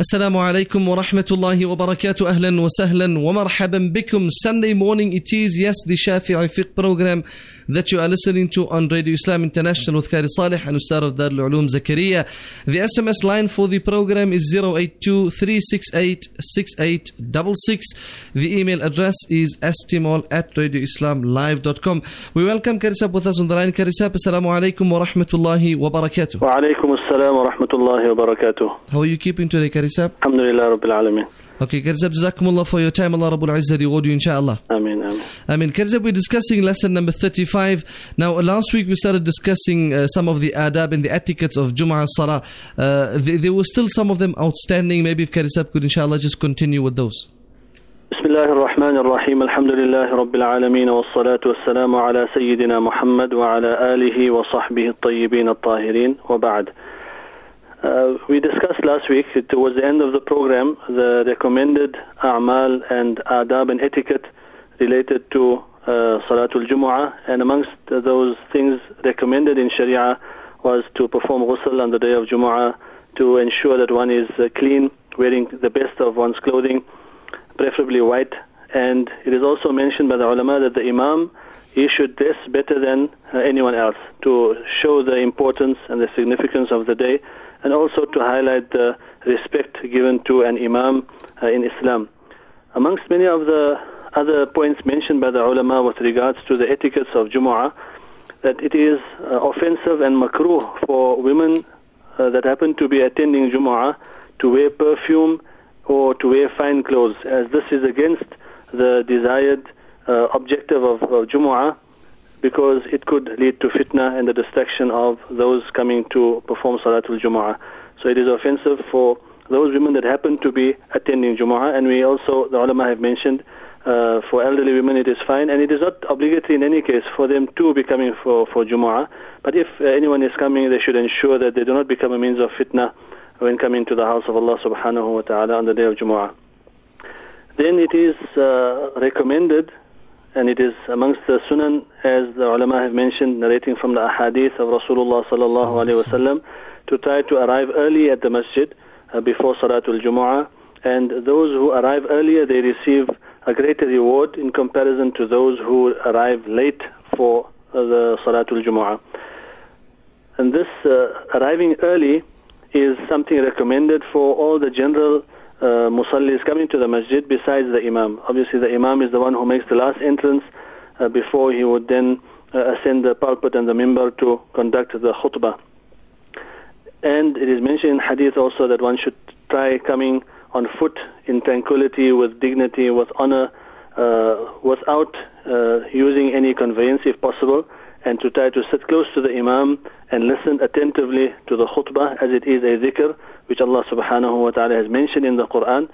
Assalamu alaikum wa rahmatullahi wa barakatuh. Ahlan wa sahlan wa. Sunday morning it is, yes, the Shafi'i fiqh program that you are listening to on Radio Islam International with Kari Salih and Ustad of Darul Ulum Zakaria. The SMS line for the program is 082 The email address is estimol at radioislamlive.com. We welcome Karisab with us on the line. Karisab, Assalamu alaikum wa rahmatullahi wa barakatuh. وعليكم السلام ورحمة الله وبركاته How are you keeping today, Karisab? الحمد لله رب العالمين Okay, Karisab, Jazakumullah for your time. Allah Rabbul Izzah reward you, inshallah. آمين آمين I mean, Karzab, we're discussing lesson number 35. Now, last week we started discussing uh, some of the adab and the etiquettes of Jum'ah Salah. Uh, there, there were still some of them outstanding. Maybe if Karizab could, inshallah, just continue with those. بسم الله الرحمن الرحيم الحمد لله رب العالمين والصلاة والسلام على سيدنا محمد وعلى آله وصحبه الطيبين الطاهرين وبعد uh, we discussed last week towards the end of the program the recommended a'mal and adab and etiquette related to uh, Salatul Jumu'ah and amongst those things recommended in Sharia was to perform ghusl on the day of Jumu'ah to ensure that one is uh, clean, wearing the best of one's clothing, preferably white. And it is also mentioned by the ulama that the imam issued this better than uh, anyone else to show the importance and the significance of the day and also to highlight the respect given to an imam uh, in Islam. Amongst many of the other points mentioned by the ulama with regards to the etiquettes of Jumu'ah, that it is uh, offensive and makruh for women that happen to be attending Jumu'ah to wear perfume or to wear fine clothes, as this is against the desired uh, objective of, of Jumu'ah because it could lead to fitna and the distraction of those coming to perform Salatul Jumu'ah. So it is offensive for those women that happen to be attending Jumu'ah, and we also, the ulama have mentioned, uh, for elderly women it is fine, and it is not obligatory in any case for them to be coming for, for Jumu'ah. But if uh, anyone is coming, they should ensure that they do not become a means of fitna when coming to the house of Allah subhanahu wa ta'ala on the day of Jumu'ah. Then it is uh, recommended, and it is amongst the sunan, as the ulama have mentioned, narrating from the ahadith of Rasulullah sallallahu alayhi wasallam, to try to arrive early at the masjid uh, before Salatul Jumu'ah. And those who arrive earlier, they receive a greater reward in comparison to those who arrive late for uh, the Salatul Jumu'ah. And this uh, arriving early is something recommended for all the general uh, musallis coming to the masjid besides the imam. Obviously, the imam is the one who makes the last entrance uh, before he would then uh, ascend the pulpit and the mimbar to conduct the khutbah. And it is mentioned in hadith also that one should try coming on foot in tranquility, with dignity, with honor, uh, without uh, using any conveyance if possible, and to try to sit close to the Imam and listen attentively to the khutbah as it is a dhikr which Allah subhanahu wa ta'ala has mentioned in the Quran.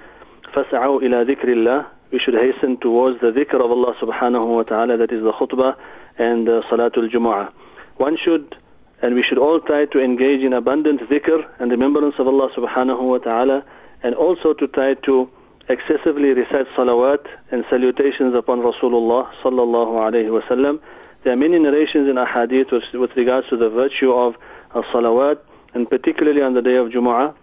فَسَعَوْا إِلَى ذِكْرِ اللَّهِ We should hasten towards the dhikr of Allah subhanahu wa ta'ala, that is the khutbah and uh, Salatul Jumu'ah. One should and we should all try to engage in abundant dhikr and remembrance of Allah subhanahu wa ta'ala and also to try to excessively recite salawat and salutations upon Rasulullah sallallahu alayhi wa sallam. there are many narrations in ahadith with, with regards to the virtue of salawat and particularly on the day of Jumu'ah.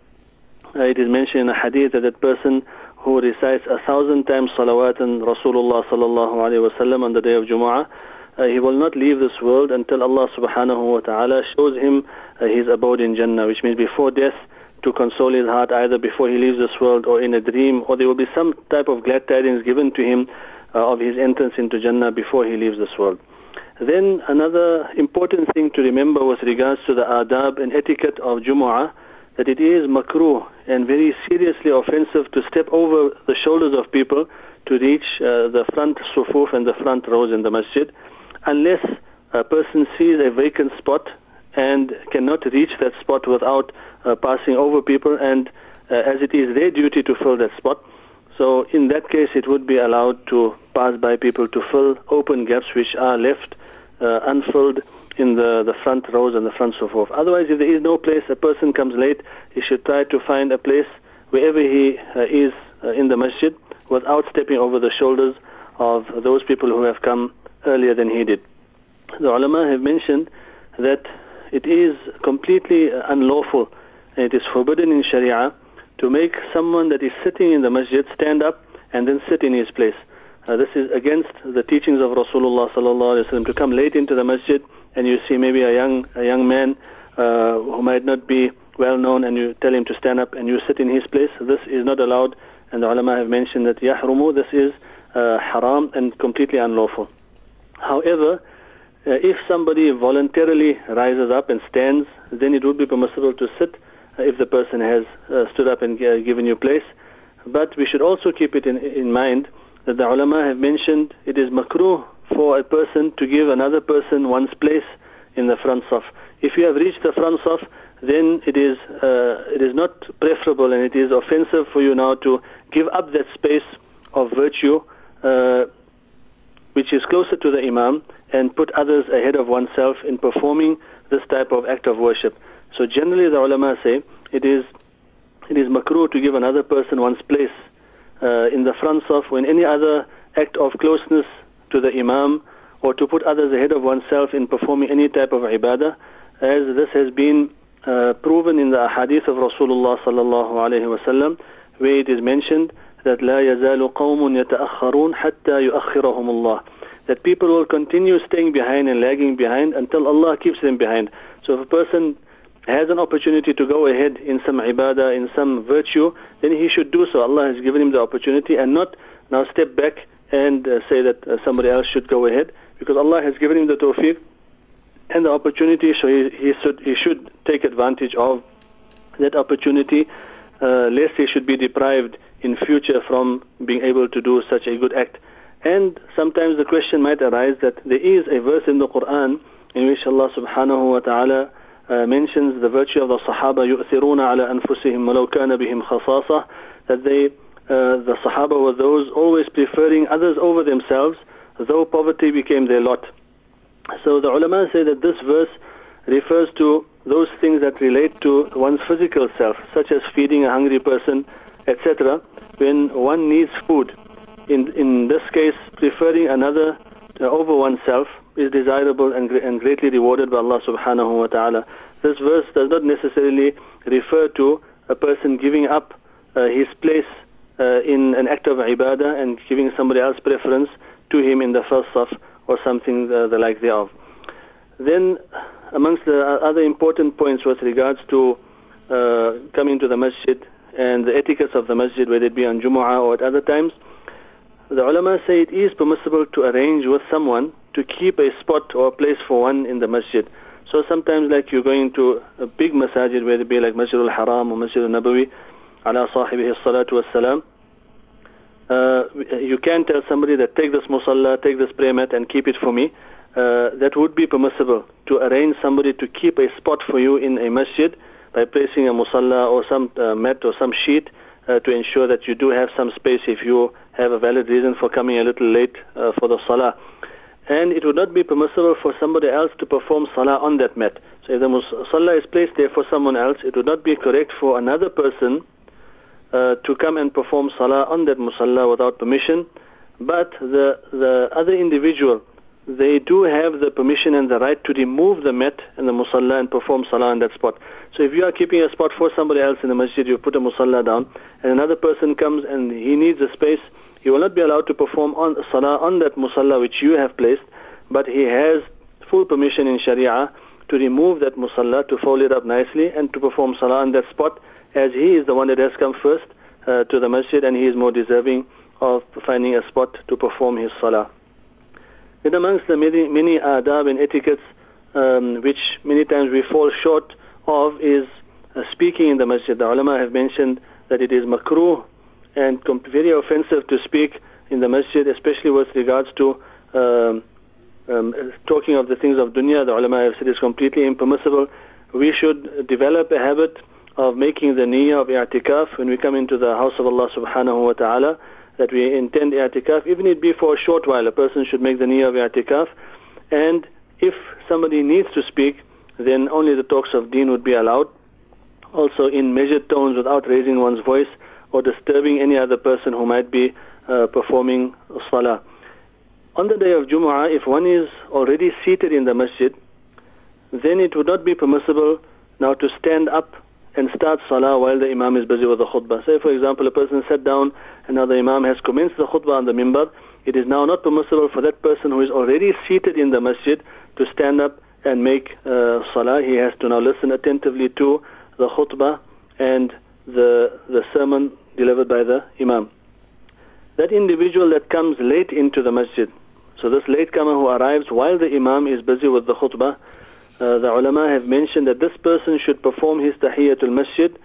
Uh, it is mentioned in a hadith that that person who recites a thousand times salawat and Rasulullah sallallahu alayhi wa sallam on the day of Jumu'ah uh, he will not leave this world until Allah subhanahu wa ta'ala shows him uh, his abode in Jannah, which means before death to console his heart either before he leaves this world or in a dream, or there will be some type of glad tidings given to him uh, of his entrance into Jannah before he leaves this world. Then another important thing to remember with regards to the adab and etiquette of Jumu'ah, that it is makruh and very seriously offensive to step over the shoulders of people to reach uh, the front sufuf and the front rows in the masjid unless a person sees a vacant spot and cannot reach that spot without uh, passing over people, and uh, as it is their duty to fill that spot. So, in that case, it would be allowed to pass by people to fill open gaps which are left uh, in the, the front rows and the front sufuf. Otherwise, if there is no place, a person comes late, he should try to find a place wherever he uh, is uh, in the masjid without stepping over the shoulders of those people who have come earlier than he did. The ulama have mentioned that it is completely unlawful and it is forbidden in Sharia to make someone that is sitting in the masjid stand up and then sit in his place. Uh, this is against the teachings of Rasulullah sallallahu alaihi wasallam to come late into the masjid and you see maybe a young a young man uh, who might not be well known and you tell him to stand up and you sit in his place. This is not allowed and the ulama have mentioned that yahrumu this is uh, haram and completely unlawful. However, uh, if somebody voluntarily rises up and stands, then it would be permissible to sit uh, if the person has uh, stood up and given you place. But we should also keep it in, in mind that the ulama have mentioned it is makruh for a person to give another person one's place in the front saf. If you have reached the front saf, then it is uh, it is not preferable and it is offensive for you now to give up that space of virtue uh, which is closer to the imam and put others ahead of oneself in performing this type of act of worship. So generally the ulama say it is it is makruh to give another person one's place in the front of when any other act of closeness to the imam or to put others ahead of oneself in performing any type of ibadah as this has been uh, proven in the hadith of Rasulullah sallallahu alaihi wasallam where it is mentioned that لا يزال قوم يتأخرون حتى يؤخرهم الله that people will continue staying behind and lagging behind until Allah keeps them behind. So if a person has an opportunity to go ahead in some ibadah, in some virtue, then he should do so. Allah has given him the opportunity and not now step back and uh, say that uh, somebody else should go ahead because Allah has given him the tawfiq and the opportunity, so he, he, should, he should take advantage of that opportunity, uh, lest he should be deprived in future from being able to do such a good act. And sometimes the question might arise that there is a verse in the Quran in which Allah subhanahu wa ta'ala uh, mentions the virtue of the Sahaba يؤثرون على أنفسهم ولو كان بهم خصاصة that they uh, the Sahaba were those always preferring others over themselves though poverty became their lot. So the ulama say that this verse refers to those things that relate to one's physical self such as feeding a hungry person etc. when one needs food in, in this case, preferring another uh, over oneself is desirable and, and greatly rewarded by Allah subhanahu wa ta'ala. This verse does not necessarily refer to a person giving up uh, his place uh, in an act of ibadah and giving somebody else preference to him in the first saf or something the, the like thereof. Then, amongst the other important points with regards to uh, coming to the masjid and the etiquettes of the masjid, whether it be on Jumu'ah or at other times, the ulama say it is permissible to arrange with someone to keep a spot or place for one in the masjid. So sometimes like you're going to a big masjid, whether it be like Masjid al-Haram or Masjid al-Nabawi, ala sahibihi salatu wassalam, uh, you can tell somebody that take this musalla, take this prayer mat and keep it for me. Uh, that would be permissible to arrange somebody to keep a spot for you in a masjid by placing a musalla or some uh, mat or some sheet uh, to ensure that you do have some space if you have a valid reason for coming a little late uh, for the salah. And it would not be permissible for somebody else to perform salah on that mat. So if the salah is placed there for someone else, it would not be correct for another person uh, to come and perform salah on that musalla without permission. But the the other individual, they do have the permission and the right to remove the mat and the musalla and perform salah on that spot. So if you are keeping a spot for somebody else in the masjid, you put a musalla down, and another person comes and he needs a space, he will not be allowed to perform on salah on that musalla which you have placed, but he has full permission in Sharia to remove that musalla, to fold it up nicely, and to perform salah on that spot, as he is the one that has come first uh, to the masjid, and he is more deserving of finding a spot to perform his salah. Then amongst the many, many adab and etiquettes um, which many times we fall short of is uh, speaking in the masjid. The ulama have mentioned that it is makruh and very offensive to speak in the masjid, especially with regards to um, um, talking of the things of dunya. The ulama have said it's completely impermissible. We should develop a habit of making the niyyah of i'tikaf when we come into the house of Allah subhanahu wa ta'ala, that we intend i'tikaf, even if it be for a short while. A person should make the niyyah of i'tikaf. And if somebody needs to speak, then only the talks of deen would be allowed. Also in measured tones without raising one's voice or disturbing any other person who might be uh, performing salah. On the day of Jumu'ah, if one is already seated in the masjid, then it would not be permissible now to stand up and start salah while the imam is busy with the khutbah. Say, for example, a person sat down and now the imam has commenced the khutbah on the mimbar. It is now not permissible for that person who is already seated in the masjid to stand up and make uh, salah. He has to now listen attentively to the khutbah and the, the sermon delivered by the imam. That individual that comes late into the masjid, so this latecomer who arrives while the imam is busy with the khutbah, uh, the ulama have mentioned that this person should perform his tahiyatul masjid,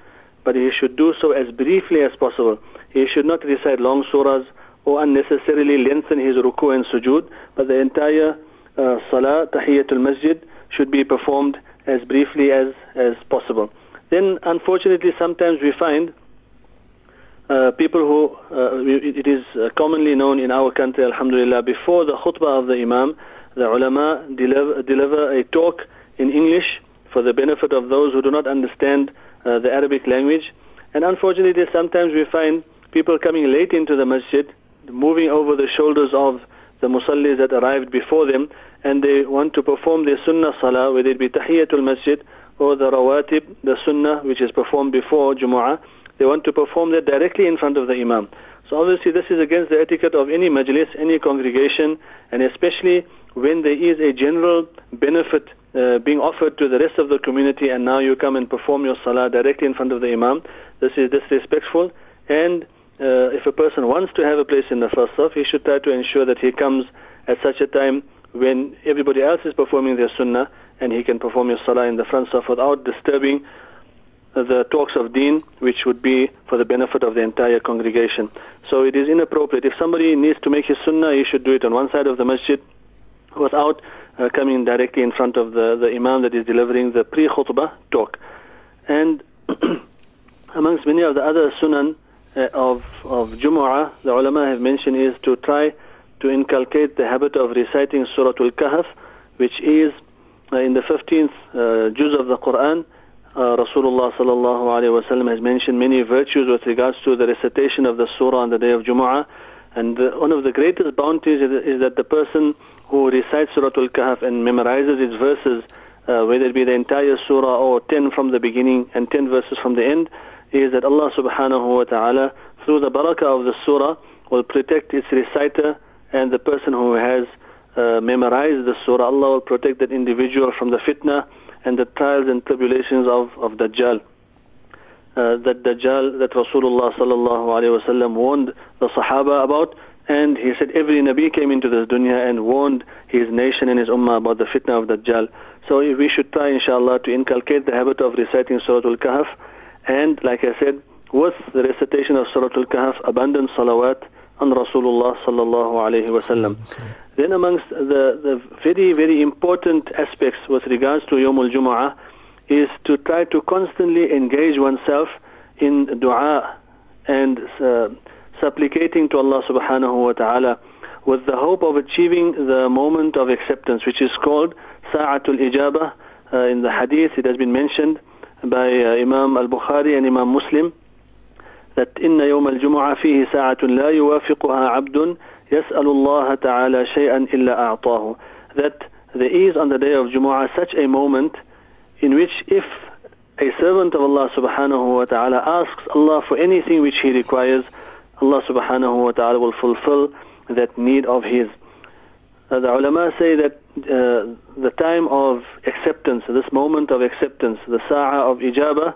but he should do so as briefly as possible. He should not recite long surahs or unnecessarily lengthen his ruku and sujood, but the entire uh, salah, tahiyatul masjid, should be performed as briefly as, as possible. Then, unfortunately, sometimes we find uh, people who, uh, it is uh, commonly known in our country, alhamdulillah, before the khutbah of the imam, the ulama deliver, deliver a talk in English for the benefit of those who do not understand uh, the Arabic language. And unfortunately, sometimes we find people coming late into the masjid, moving over the shoulders of the musallis that arrived before them, and they want to perform their sunnah salah, whether it be tahiyatul masjid or the rawatib, the sunnah which is performed before Jumu'ah. They want to perform that directly in front of the imam. So obviously this is against the etiquette of any majlis, any congregation, and especially when there is a general benefit uh, being offered to the rest of the community and now you come and perform your salah directly in front of the imam. This is disrespectful and uh, if a person wants to have a place in the first saf, he should try to ensure that he comes at such a time when everybody else is performing their sunnah and he can perform his salah in the front saf without disturbing the talks of deen, which would be for the benefit of the entire congregation. So it is inappropriate. If somebody needs to make his sunnah, he should do it on one side of the masjid without uh, coming directly in front of the, the imam that is delivering the pre-khutbah talk. And amongst many of the other sunan uh, of, of Jumu'ah, the ulama have mentioned is to try to inculcate the habit of reciting Surah Al-Kahf, which is uh, in the 15th uh, juz of the Quran, uh, Rasulullah sallallahu alaihi wasallam has mentioned many virtues with regards to the recitation of the surah on the day of Jumu'ah. And the, one of the greatest bounties is, is, that the person who recites Surah Al-Kahf and memorizes its verses, uh, whether it be the entire surah or 10 from the beginning and 10 verses from the end, is that Allah subhanahu wa ta'ala, through the barakah of the surah, will protect its reciter and the person who has uh, memorized the surah. Allah will protect that individual from the fitna and the trials and tribulations of, of Dajjal. Uh, that Dajjal that Rasulullah sallallahu alayhi wasallam warned the Sahaba about, and he said every Nabi came into this dunya and warned his nation and his ummah about the fitna of Dajjal. So we should try, inshallah, to inculcate the habit of reciting Surah Al-Kahf, and like I said, with the recitation of Surah Al-Kahf, abundant salawat on Rasulullah sallallahu alayhi wasallam. Then amongst the, the very, very important aspects with regards to Yom al-Jumu'ah is to try to constantly engage oneself in dua and uh, supplicating to Allah subhanahu wa ta'ala with the hope of achieving the moment of acceptance which is called Sa'atul Ijabah. Uh, in the hadith it has been mentioned by uh, Imam al-Bukhari and Imam Muslim that إن يوم الجمعة فيه ساعة لا يوافقها عبد يسأل الله تعالى شيئا إلا أعطاه that there is on the day of Jumu'ah such a moment in which if a servant of Allah subhanahu wa ta'ala asks Allah for anything which he requires, Allah subhanahu wa ta'ala will fulfill that need of his. Uh, the ulama say that uh, the time of acceptance, this moment of acceptance, the sa'a of ijabah,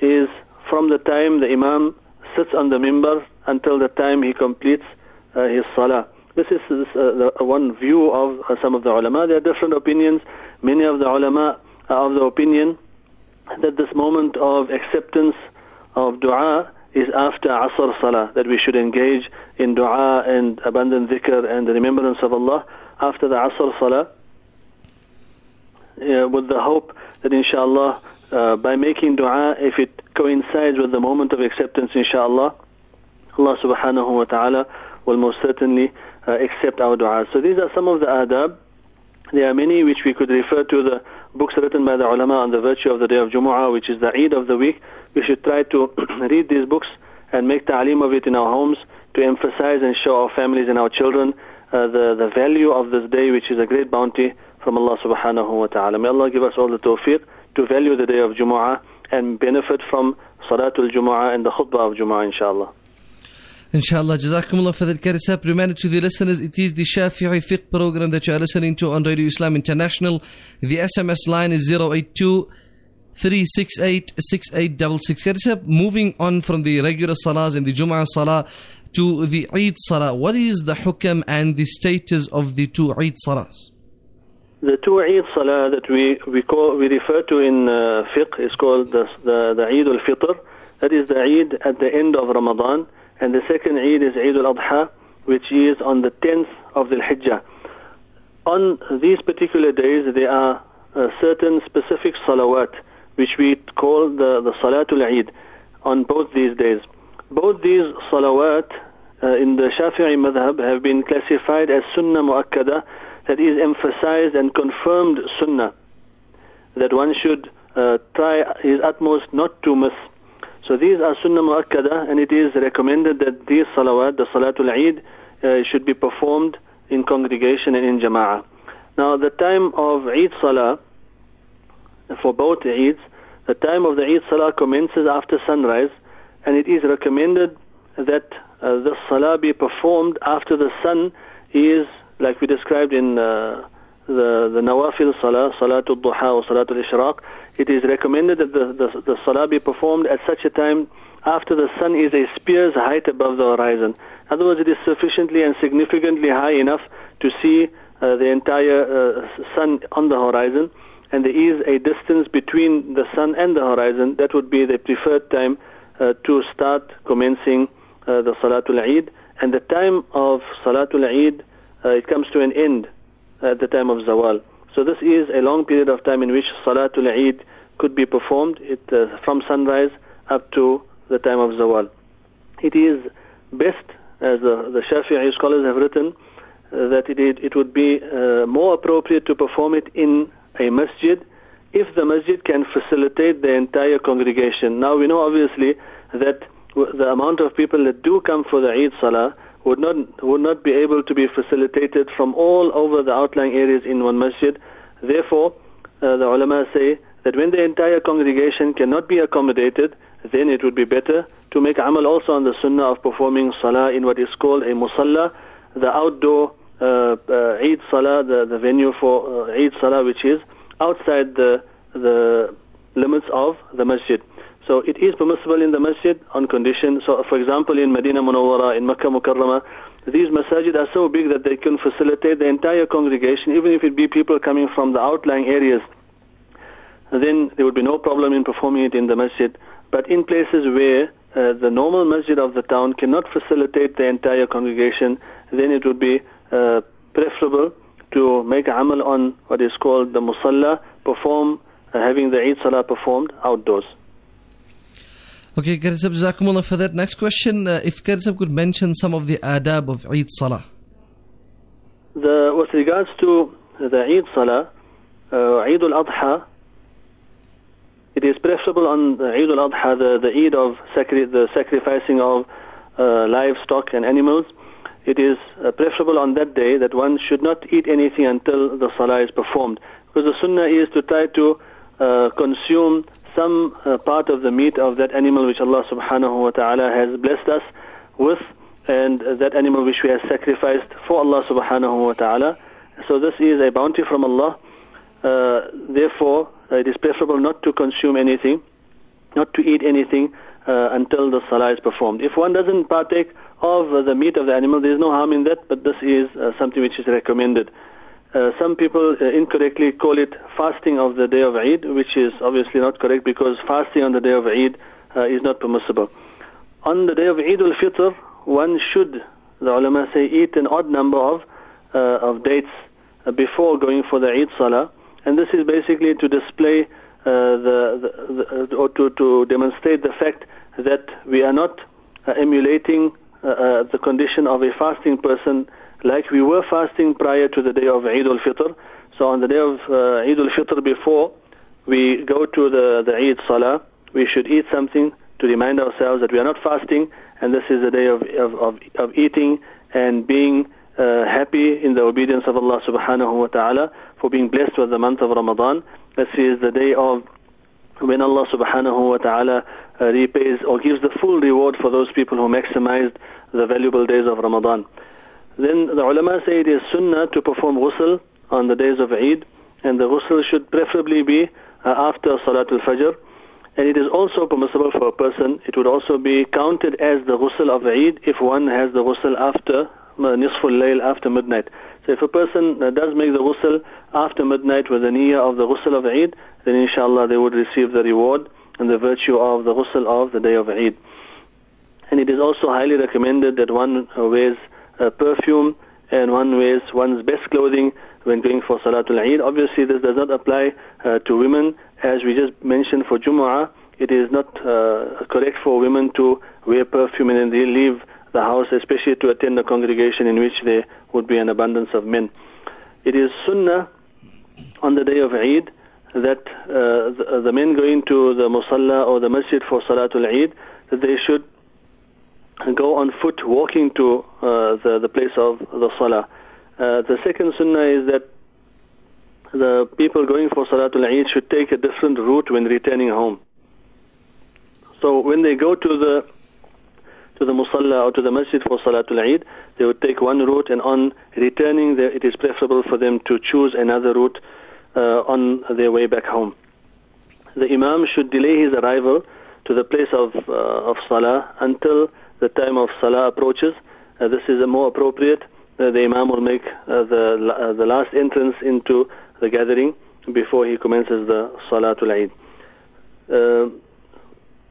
is from the time the imam sits on the mimbar until the time he completes uh, his salah. This is uh, the, one view of uh, some of the ulama. There are different opinions. Many of the ulama are of the opinion that this moment of acceptance of dua is after Asr Salah, that we should engage in dua and abundant dhikr and the remembrance of Allah after the Asr Salah uh, with the hope that inshallah uh, by making dua, if it coincides with the moment of acceptance, inshallah, Allah subhanahu wa ta'ala will most certainly uh, accept our dua. So these are some of the adab. There are many which we could refer to the books written by the ulama on the virtue of the day of Jumu'ah, which is the Eid of the week. We should try to read these books and make ta'aleem of it in our homes to emphasize and show our families and our children uh, the, the value of this day, which is a great bounty from Allah subhanahu wa ta'ala. May Allah give us all the tawfiq to value the day of Jumu'ah and benefit from Salatul Jumu'ah and the khutbah of Jumu'ah, inshallah. Inshallah, Jazakumullah for that Karisab. Reminder to the listeners, it is the Shafi'i Fiqh program that you are listening to on Radio Islam International. The SMS line is 082 368 6866. Karisab, moving on from the regular salahs and the Jum'ah salah to the Eid salah. What is the hukam and the status of the two Eid salahs? The two Eid Salah that we we call we refer to in uh, fiqh is called the the, the Eid al-Fitr. That is the Eid at the end of Ramadan, and the second Eid is Eid al-Adha, which is on the 10th of the Hijjah. On these particular days, there are uh, certain specific salawat which we call the the Salatul Eid on both these days. Both these salawat uh, in the Shafi'i madhab have been classified as Sunnah Muakkada that is emphasized and confirmed sunnah that one should uh, try his utmost not to miss. So these are sunnah muakkada and it is recommended that these salawat, the salatul Eid, uh, should be performed in congregation and in jama'ah. Now the time of Eid salah, for both Eids, the time of the Eid salah commences after sunrise and it is recommended that uh, the salah be performed after the sun is like we described in uh, the the nawafil salah, salatul duha or salatul ishraq, it is recommended that the, the, the salah be performed at such a time after the sun is a spear's height above the horizon. In other words, it is sufficiently and significantly high enough to see uh, the entire uh, sun on the horizon, and there is a distance between the sun and the horizon. That would be the preferred time uh, to start commencing uh, the Salatul Eid. And the time of Salatul Eid uh, it comes to an end at the time of Zawal. So this is a long period of time in which Salatul Eid could be performed it, uh, from sunrise up to the time of Zawal. It is best, as the, the Shafi'i scholars have written, uh, that it, it would be uh, more appropriate to perform it in a masjid if the masjid can facilitate the entire congregation. Now we know obviously that the amount of people that do come for the Eid Salah would not would not be able to be facilitated from all over the outlying areas in one masjid. Therefore, uh, the ulama say that when the entire congregation cannot be accommodated, then it would be better to make amal also on the sunnah of performing salah in what is called a musalla, the outdoor uh, uh, Eid salah, the, the venue for uh, Eid salah, which is outside the the limits of the masjid. So it is permissible in the masjid on condition. So for example, in Medina Munawwara, in Makkah Mukarramah, these masajid are so big that they can facilitate the entire congregation, even if it be people coming from the outlying areas. Then there would be no problem in performing it in the masjid. But in places where uh, the normal masjid of the town cannot facilitate the entire congregation, then it would be uh, preferable to make amal on what is called the musalla, perform, uh, having the Eid Salah performed outdoors. Okay, Karisab, Jazakumullah for that. Next question, uh, if Karisab could mention some of the adab of Eid Salah. The, with regards to the Eid Salah, uh, Eid al-Adha, it is preferable on Eid al-Adha, the, the Eid of sacri- the sacrificing of uh, livestock and animals. It is uh, preferable on that day that one should not eat anything until the Salah is performed. Because the Sunnah is to try to uh, consume some uh, part of the meat of that animal which Allah subhanahu wa ta'ala has blessed us with and that animal which we have sacrificed for Allah subhanahu wa ta'ala. So this is a bounty from Allah. Uh, therefore, uh, it is preferable not to consume anything, not to eat anything uh, until the salah is performed. If one doesn't partake of the meat of the animal, there is no harm in that, but this is uh, something which is recommended. Uh, some people uh, incorrectly call it fasting of the day of Eid, which is obviously not correct because fasting on the day of Eid uh, is not permissible. On the day of Eid al-Fitr, one should, the ulama say, eat an odd number of uh, of dates uh, before going for the Eid Salah, and this is basically to display the, the, the, or to, to demonstrate the fact that we are not emulating the condition of a fasting person like we were fasting prior to the day of Eid al-Fitr. So on the day of uh, Eid al-Fitr before we go to the, the Eid Salah, we should eat something to remind ourselves that we are not fasting and this is the day of, of, of, of eating and being uh, happy in the obedience of Allah subhanahu wa ta'ala for being blessed with the month of Ramadan. This is the day of when Allah subhanahu wa ta'ala uh, repays or gives the full reward for those people who maximized the valuable days of Ramadan. Then the ulama say it is sunnah to perform ghusl on the days of Eid, and the ghusl should preferably be uh, after Salatul Fajr. And it is also permissible for a person, it would also be counted as the ghusl of Eid if one has the ghusl after uh, Nisful Layl, after midnight. So if a person uh, does make the ghusl after midnight with the niyyah of the ghusl of Eid, then inshallah they would receive the reward and the virtue of the ghusl of the day of Eid. And it is also highly recommended that one wears uh, perfume and one wears one's best clothing when going for Salatul Eid. Obviously, this does not apply uh, to women. As we just mentioned for Jumu'ah, it is not uh, correct for women to wear perfume and then they leave the house, especially to attend a congregation in which there would be an abundance of men. It is sunnah on the day of Eid that uh, the, the, men going to the musalla or the masjid for Salatul Eid, that they should go on foot walking to uh, the, the place of the salah. Uh, the second sunnah is that the people going for Salatul Eid should take a different route when returning home. So when they go to the to the musalla or to the masjid for Salatul Eid, they would take one route and on returning there, it is preferable for them to choose another route uh, on their way back home. The Imam should delay his arrival to the place of, uh, of Salah until the time of Salah approaches. Uh, this is a more appropriate. Uh, the Imam will make uh, the, uh, the last entrance into the gathering before he commences the Salatul Eid. Uh,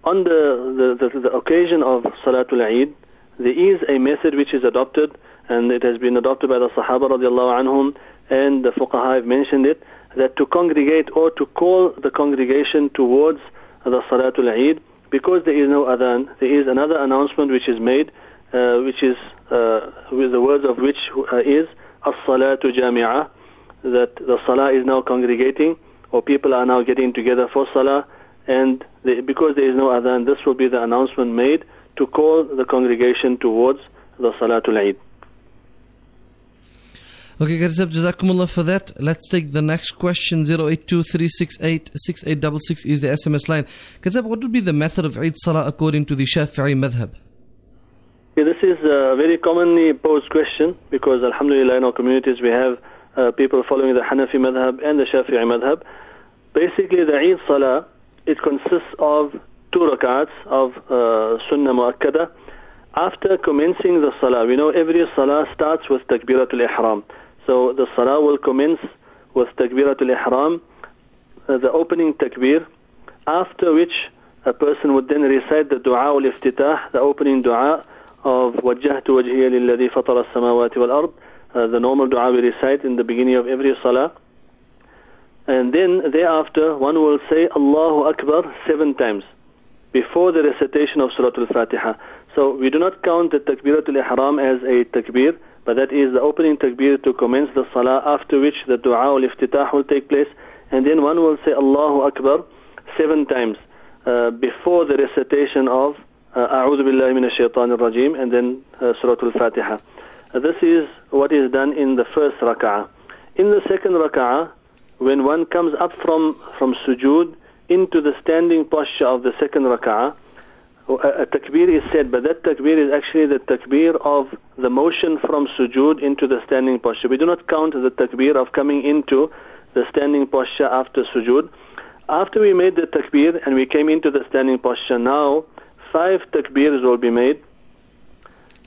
on the, the, the, the, occasion of Salatul Eid, there is a method which is adopted and it has been adopted by the Sahaba radiallahu anhum and the Fuqaha have mentioned it that to congregate or to call the congregation towards the Salatul Eid because there is no adhan, there is another announcement which is made, uh, which is uh, with the words of which uh, is as-salatu jami'ah, that the salah is now congregating, or people are now getting together for salah, and because there is no adhan, this will be the announcement made to call the congregation towards the salatul Eid. Okay, guys, Jazakumullah for that. Let's take the next question. 0823686866 is the SMS line. Kazab, what would be the method of Eid Salah according to the Shafi'i madhab? Yeah, this is a very commonly posed question because, alhamdulillah, in our communities we have uh, people following the Hanafi madhab and the Shafi'i madhab. Basically, the Eid Salah, it consists of two rak'ats of uh, Sunnah Mu'akkada. After commencing the Salah, we know every Salah starts with Takbiratul Ihram. So the salah will commence with takbiratul ihram, uh, the opening takbir, after which a person would then recite the dua al-iftitah, the opening dua of وجهت وجهي للذي فطر السماوات والأرض, uh, the normal dua we recite in the beginning of every salah. And then thereafter one will say Allahu Akbar seven times before the recitation of Surah Al-Fatiha. So we do not count the Takbiratul Ihram as a takbir, but that is the opening takbir to commence the salah, after which the dua ul iftitah will take place, and then one will say Allahu Akbar seven times uh, before the recitation of uh, A'udhu Billahi Minash Shaitanir Rajim and then uh, Surah Al-Fatiha. Uh, this is what is done in the first rak'ah. In the second rak'ah, when one comes up from, from sujood into the standing posture of the second rak'ah, a takbir is said, but that takbir is actually the takbir of the motion from sujood into the standing posture. We do not count the takbir of coming into the standing posture after sujood. After we made the takbir and we came into the standing posture, now five takbirs will be made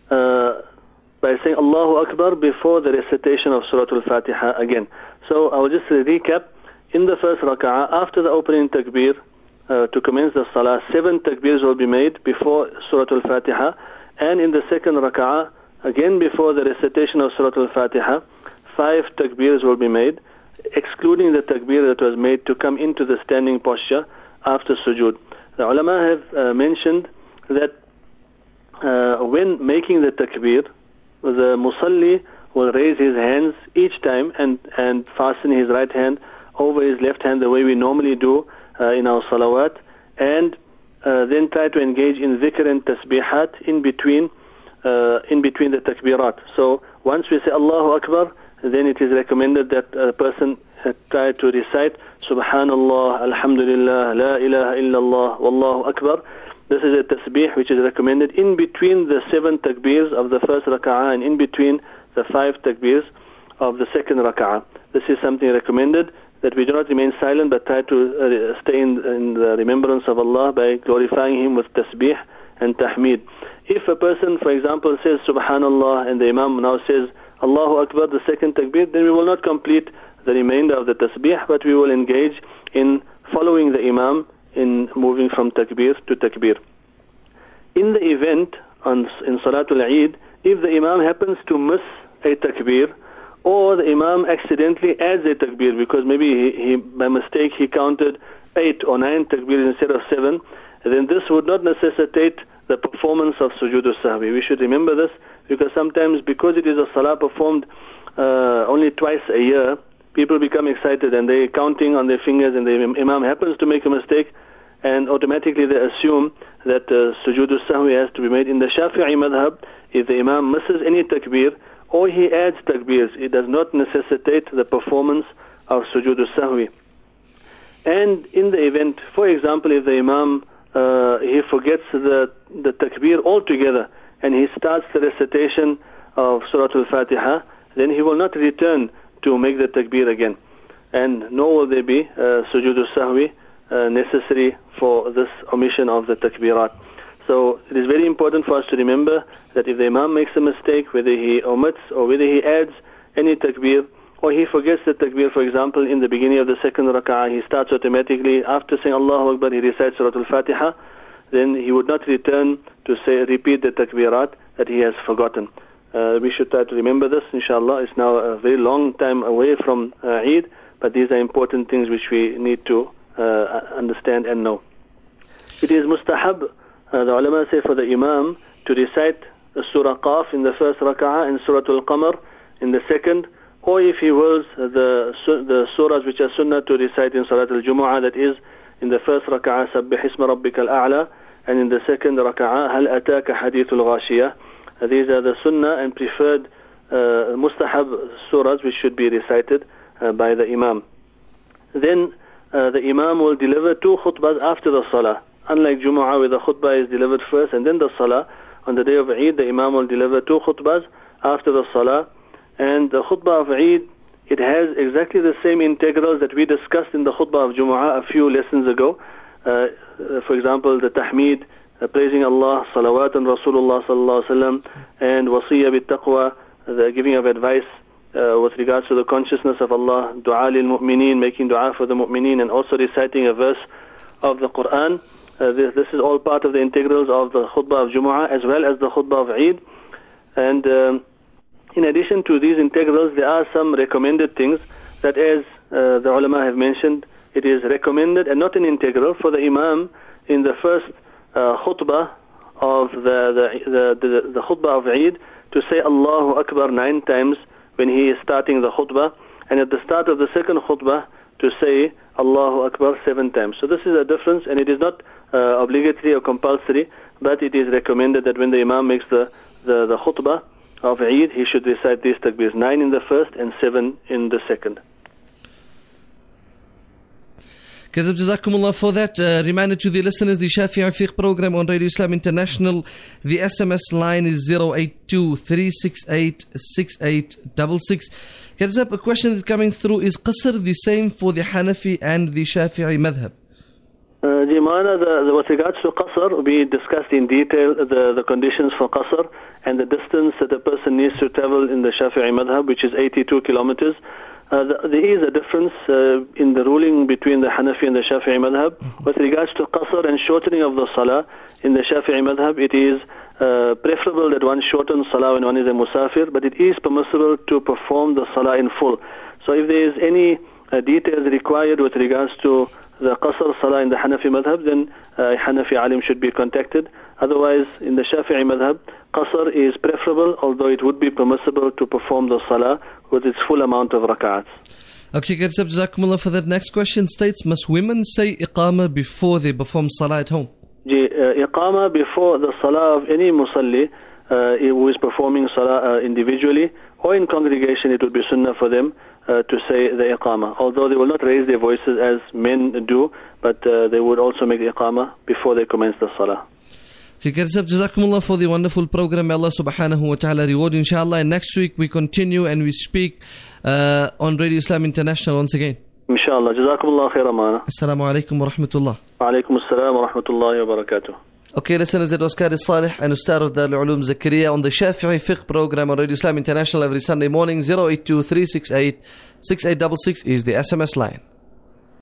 uh, by saying Allahu Akbar before the recitation of Surah Al-Fatiha again. So I will just recap. In the first rak'ah, after the opening takbir, uh, to commence the salah, seven takbirs will be made before Surah Al-Fatiha, and in the second rak'ah, again before the recitation of Surah Al-Fatiha, five takbirs will be made, excluding the takbir that was made to come into the standing posture after sujood. The ulama have uh, mentioned that uh, when making the takbir, the musalli will raise his hands each time and, and fasten his right hand over his left hand the way we normally do in our salawat, and uh, then try to engage in zikr and tasbihat in between, uh, in between the takbirat. So once we say Allahu Akbar, then it is recommended that a person uh, try to recite Subhanallah, Alhamdulillah, La ilaha illallah, Wallahu Akbar. This is a tasbih which is recommended in between the seven takbirs of the first rak'ah and in between the five takbirs of the second rak'ah. This is something recommended that we do not remain silent but try to uh, stay in, in, the remembrance of Allah by glorifying Him with tasbih and tahmid. If a person, for example, says Subhanallah and the Imam now says Allahu Akbar, the second takbir, then we will not complete the remainder of the tasbih, but we will engage in following the Imam in moving from takbir to takbir. In the event on, in Salatul Eid, if the Imam happens to miss a takbir, or the Imam accidentally adds a takbir because maybe he, he by mistake he counted eight or nine takbir instead of seven, then this would not necessitate the performance of sujood sahwi. We should remember this because sometimes because it is a salah performed uh, only twice a year, people become excited and they're counting on their fingers and the imam happens to make a mistake and automatically they assume that uh, sujood sahwi has to be made in the Shafi'i madhab. If the imam misses any takbir or he adds takbirs, it does not necessitate the performance of sujood sahwi. And in the event, for example, if the imam uh, he forgets the the takbir altogether and he starts the recitation of Surah Al-Fatiha, then he will not return to make the takbir again. And nor will there be uh, sujood sahwi uh, necessary for this omission of the takbirat. So it is very important for us to remember that if the imam makes a mistake, whether he omits or whether he adds any takbir, or he forgets the takbir, for example, in the beginning of the second rak'ah, he starts automatically, after saying Allahu Akbar, he recites Surah Al-Fatiha, then he would not return to say, repeat the takbirat that he has forgotten. Uh, we should try to remember this, inshallah. It's now a very long time away from uh, Eid, but these are important things which we need to uh, understand and know. It is mustahab, uh, the ulama say for the imam to recite Surah Qaf in the first rak'ah and Surah Al-Qamar in the second, or if he wills the, the surahs which are sunnah to recite in Salat Al-Jumu'ah, that is in the first rak'ah, Sabbih Isma Rabbika Al-A'la, and in the second rak'ah, Hal Ataka Hadith Al-Ghashiyah. Uh, these are the sunnah and preferred uh, mustahab surahs which should be recited uh, by the imam. Then uh, the imam will deliver two khutbahs after the salah unlike Jumu'ah where the khutbah is delivered first and then the salah on the day of Eid the imam will deliver two khutbahs after the salah and the khutbah of Eid it has exactly the same integrals that we discussed in the khutbah of Jumu'ah a few lessons ago. Uh, uh, for example, the tahmid, uh, praising Allah, salawat and Rasulullah sallallahu alaihi wasallam, and wasiyya bit taqwa, the giving of advice uh, with regards to the consciousness of Allah, dua lil mu'mineen, making dua for the mu'mineen, and also reciting a verse of the Quran. Uh, this, this, is all part of the integrals of the khutbah of Jumu'ah as well as the khutbah of Eid. And um, in addition to these integrals, there are some recommended things that, as uh, the ulama have mentioned, it is recommended and not an integral for the imam in the first uh, khutbah of the the, the, the, the khutbah of Eid to say Allahu Akbar nine times when he is starting the khutbah, and at the start of the second khutbah to say Allahu Akbar seven times. So this is a difference, and it is not uh, obligatory or compulsory, but it is recommended that when the imam makes the the, the khutbah of Eid, he should recite these takbirs, nine in the first and seven in the second. Kazab Jazakumullah for that. Uh, reminder to the listeners, the Shafi'i Fiqh program on Radio Islam International. The SMS line is 082 Kazab, a question that's coming through is Qasr the same for the Hanafi and the Shafi'i madhab? Uh, Jimana, the, the, with regards to Qasr, we discussed in detail the, the conditions for Qasr and the distance that a person needs to travel in the Shafi'i madhab, which is 82 kilometers. Uh, the, there is a difference uh, in the ruling between the Hanafi and the Shafi'i madhab. Mm-hmm. With regards to Qasr and shortening of the Salah, in the Shafi'i madhab, it is uh, preferable that one shortens Salah when one is a Musafir, but it is permissible to perform the Salah in full. So if there is any details required with regards to the qasr salah in the Hanafi madhab, then uh, Hanafi alim should be contacted. Otherwise, in the Shafi'i madhab, qasr is preferable, although it would be permissible to perform the salah with its full amount of rak'ats. Okay, good. Jazakumullah for that. Next question states, must women say iqama before they perform salah at home? Uh, iqama before the salah of any musalli uh, who is performing salah uh, individually or in congregation, it would be sunnah for them uh, to say the iqamah. Although they will not raise their voices as men do, but uh, they would also make the iqamah before they commence the salah. Karisab, Jazakumullah for the wonderful program. Allah subhanahu wa ta'ala reward you, inshallah. And next week we continue and we speak uh, on Radio Islam International once again. Inshallah. Jazakumullah khair amana. Assalamu alaikum wa rahmatullah. Wa alaikum assalam wa rahmatullahi wa barakatuh. Okay, listeners, it was Qari Salih and Ustad of Darul Ulum Zakaria on the Shafi'i Fiqh program on Radio Islam International every Sunday morning. 082 368 6866 is the SMS line.